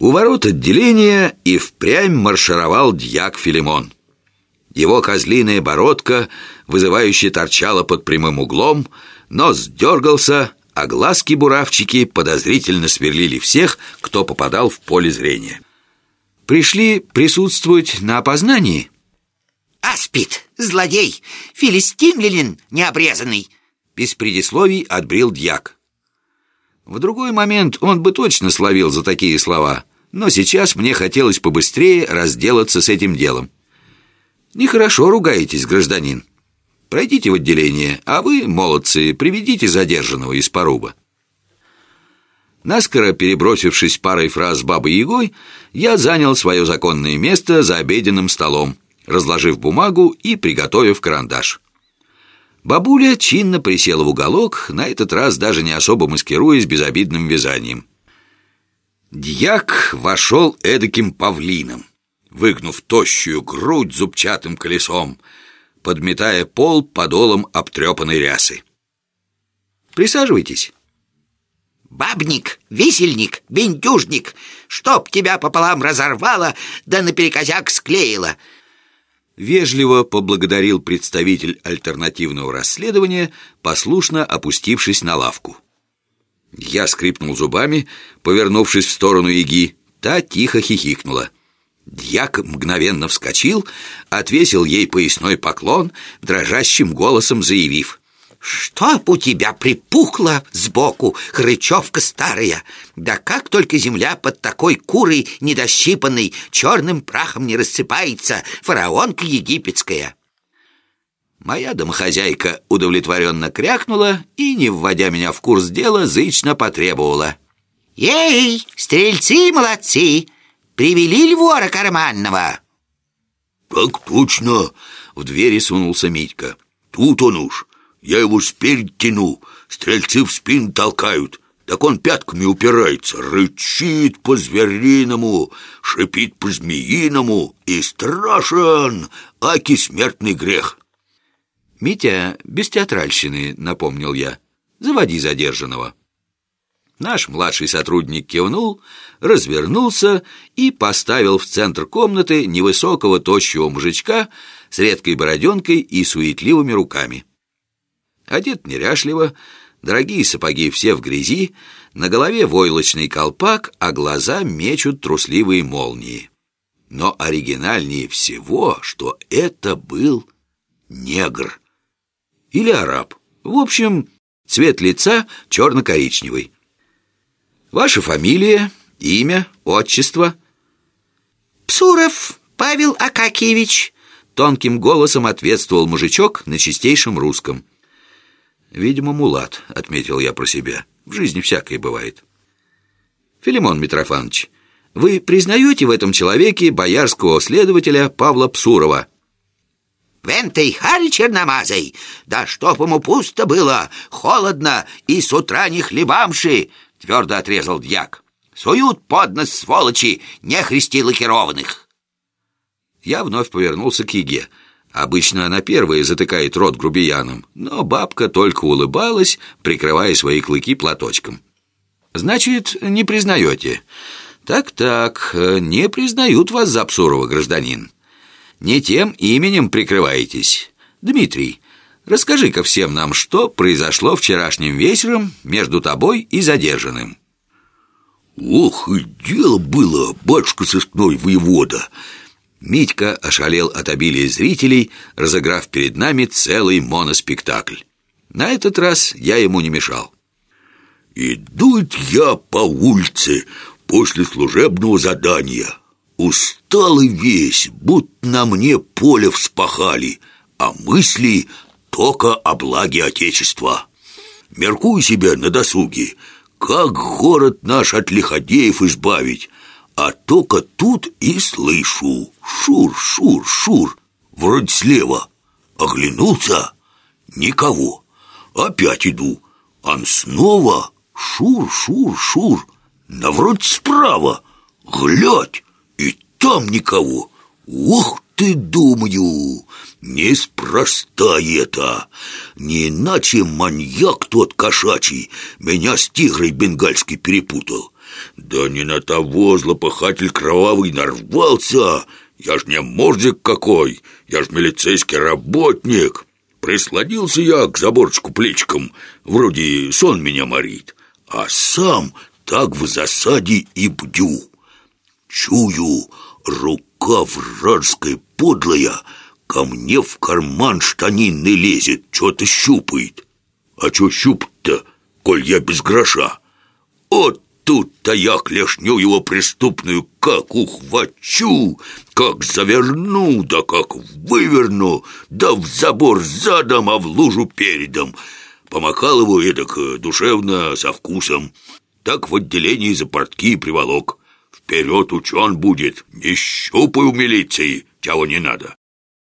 У ворот отделения и впрямь маршировал дьяк Филимон. Его козлиная бородка вызывающе торчала под прямым углом, нос дергался, а глазки-буравчики подозрительно сверлили всех, кто попадал в поле зрения. «Пришли присутствовать на опознании?» «Аспид, злодей, филистимлянин необрезанный!» Без предисловий отбрил дьяк. В другой момент он бы точно словил за такие слова, но сейчас мне хотелось побыстрее разделаться с этим делом. Нехорошо ругаетесь, гражданин. Пройдите в отделение, а вы, молодцы, приведите задержанного из поруба. Наскоро перебросившись парой фраз с Бабой Ягой, я занял свое законное место за обеденным столом, разложив бумагу и приготовив карандаш. Бабуля чинно присела в уголок, на этот раз даже не особо маскируясь безобидным вязанием. Дьяк вошел эдаким павлином, выгнув тощую грудь зубчатым колесом, подметая пол подолом обтрепанной рясы. «Присаживайтесь». «Бабник, висельник, бендюжник, чтоб тебя пополам разорвало, да наперекосяк склеило!» Вежливо поблагодарил представитель альтернативного расследования, послушно опустившись на лавку. Я скрипнул зубами, повернувшись в сторону Иги. Та тихо хихикнула. Дьяк мгновенно вскочил, отвесил ей поясной поклон, дрожащим голосом заявив. «Чтоб у тебя припухло сбоку, хрычевка старая! Да как только земля под такой курой недощипанной черным прахом не рассыпается, фараонка египетская!» Моя домохозяйка удовлетворенно крякнула и, не вводя меня в курс дела, зычно потребовала. «Эй, стрельцы молодцы! Привели ли вора карманного?» «Так точно!» — в двери сунулся Митька. «Тут он уж!» Я его спереди тяну, стрельцы в спину толкают. Так он пятками упирается, рычит по-звериному, шипит по-змеиному и страшен, аки смертный грех. «Митя, без театральщины», — напомнил я. «Заводи задержанного». Наш младший сотрудник кивнул, развернулся и поставил в центр комнаты невысокого тощего мужичка с редкой бороденкой и суетливыми руками. Одет неряшливо, дорогие сапоги все в грязи, на голове войлочный колпак, а глаза мечут трусливые молнии. Но оригинальнее всего, что это был негр. Или араб. В общем, цвет лица черно-коричневый. Ваша фамилия, имя, отчество? Псуров Павел Акакиевич. Тонким голосом ответствовал мужичок на чистейшем русском. «Видимо, мулат», — отметил я про себя. «В жизни всякое бывает». «Филимон Митрофанович, вы признаете в этом человеке боярского следователя Павла Псурова?» «В этой харе черномазой! Да чтоб ему пусто было, холодно и с утра не хлебамши!» — твердо отрезал дьяк. «Суют под нос сволочи, нехристи лакированных!» Я вновь повернулся к Еге — Обычно она первая затыкает рот грубиянам, но бабка только улыбалась, прикрывая свои клыки платочком. «Значит, не признаете?» «Так-так, не признают вас за Псурова, гражданин. Не тем именем прикрываетесь. Дмитрий, расскажи-ка всем нам, что произошло вчерашним вечером между тобой и задержанным». «Ох, и дело было, батюшка сыскной воевода!» Митька ошалел от обилия зрителей, разыграв перед нами целый моноспектакль. На этот раз я ему не мешал. «Идут я по улице после служебного задания. Усталый весь, будто на мне поле вспахали, а мысли только о благе Отечества. Меркую себя на досуге, как город наш от лиходеев избавить, а только тут и слышу. Шур, шур, шур Вроде слева. Оглянулся Никого. Опять иду А снова Шур, шур, шур На вроде справа. Глядь И там никого. Ух ты, думаю Неспроста это. Не иначе маньяк тот кошачий Меня с тигрой бенгальской перепутал. Да не на того злопыхатель кровавый нарвался. Я ж не морзик какой, я ж милицейский работник. Прислонился я к заборчику плечиком Вроде сон меня морит А сам так в засаде и бдю Чую, рука вражеская подлая Ко мне в карман штанины лезет, что-то щупает А что щупать-то, коль я без гроша? Вот тут-то я клешню его преступную как ухвачу, как заверну, да как выверну, да в забор задом, а в лужу передом. Помахал его эдак душевно, со вкусом. Так в отделении за портки приволок. Вперед учен будет, не щупай у милиции, чего не надо.